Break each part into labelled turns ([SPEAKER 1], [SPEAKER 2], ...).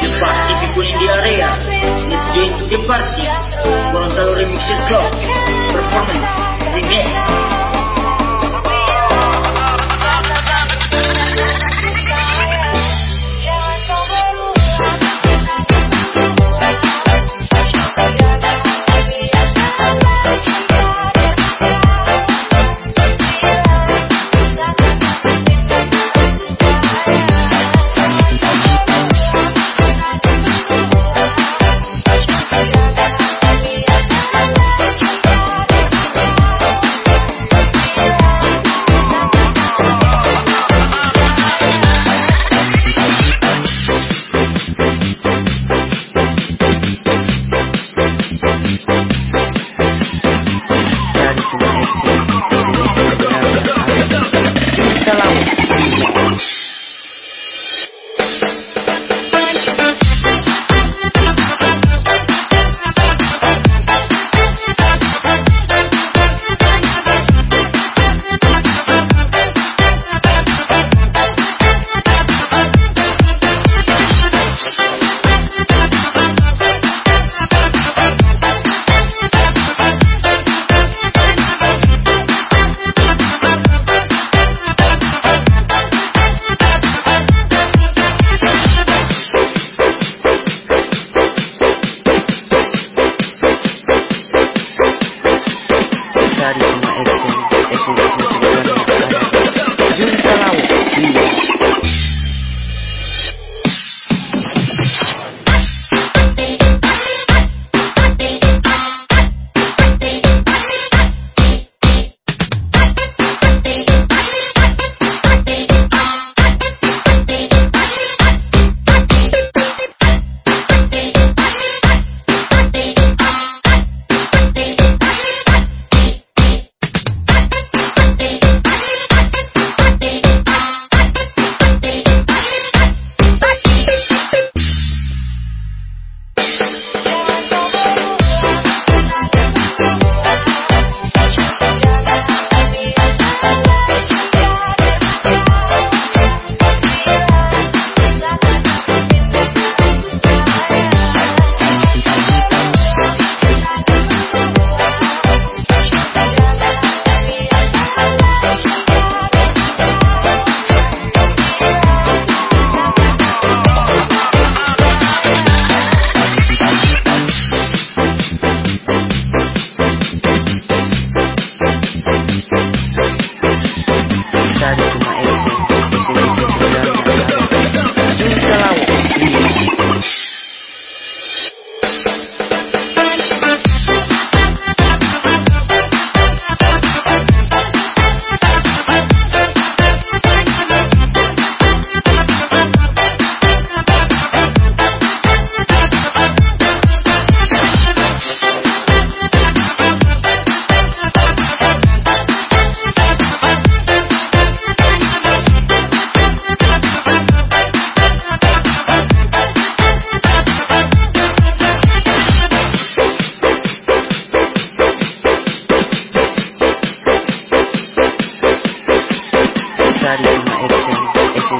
[SPEAKER 1] di party piccoli in diarrea, let's get into the party, Remix Club, performance,
[SPEAKER 2] remake.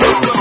[SPEAKER 2] people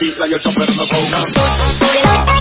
[SPEAKER 2] pista y el sombrero no ponga.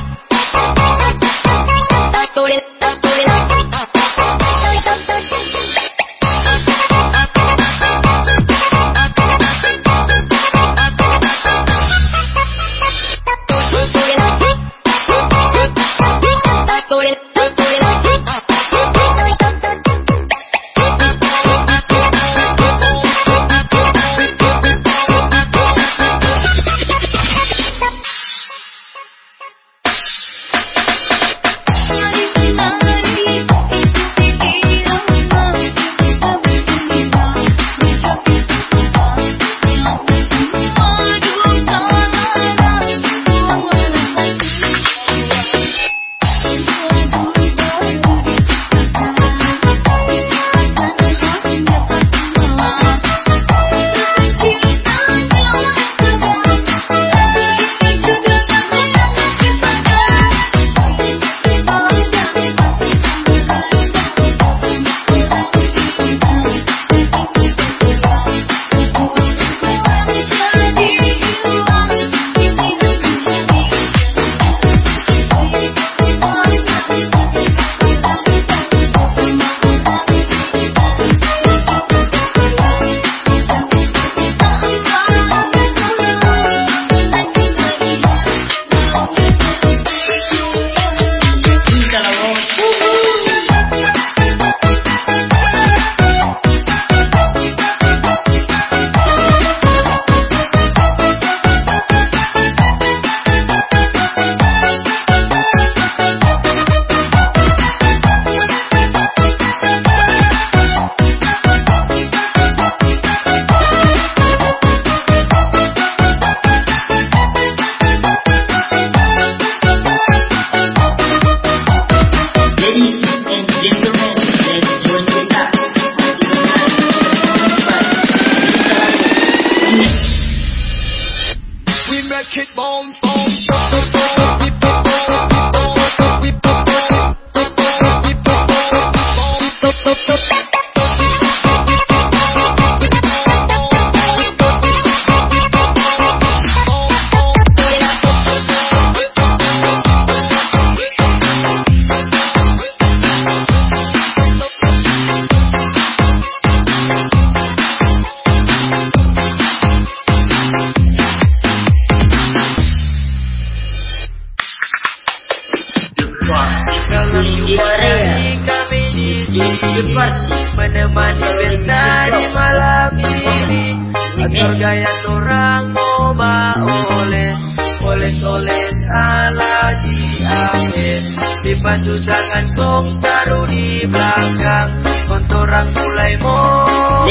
[SPEAKER 2] baju jangan kong taruh di belakang. Kontorang mulai mau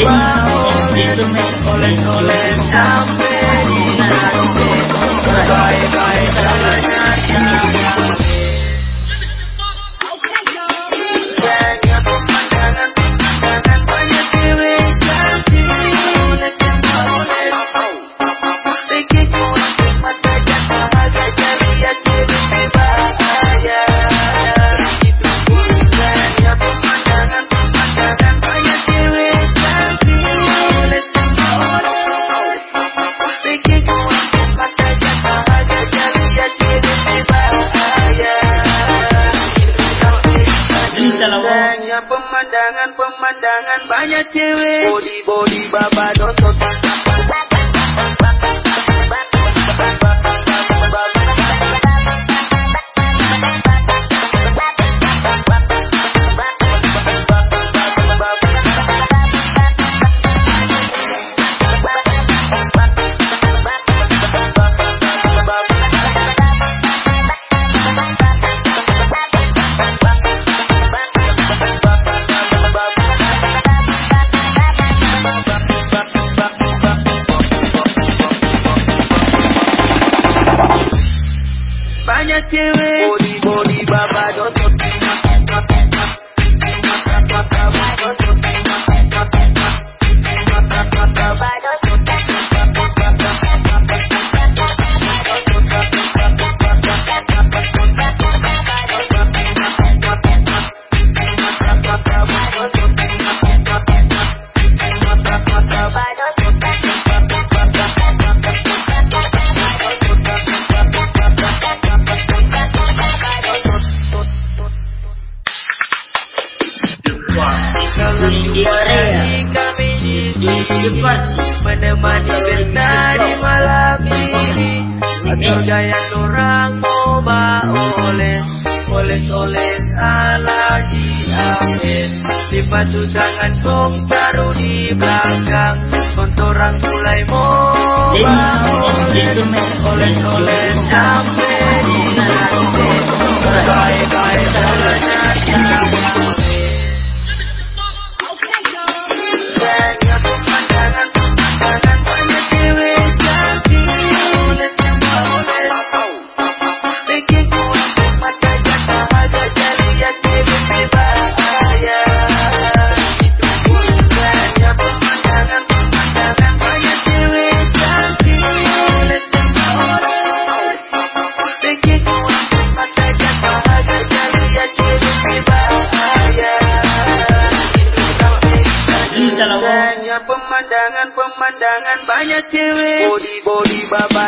[SPEAKER 2] oleh-oleh sampai di nanti Bye-bye. chévere. Body, body, babadón, tota. do it. Orang coba oleh Oles-oles ala diambil Dipacu tangan kong taruh di belakang. Kontorang mulai moba
[SPEAKER 1] gentlemen,
[SPEAKER 2] Oles-oles sampai di lantai Bye-bye salahnya banyak pemandangan pemandangan banyak cewek. Body body baba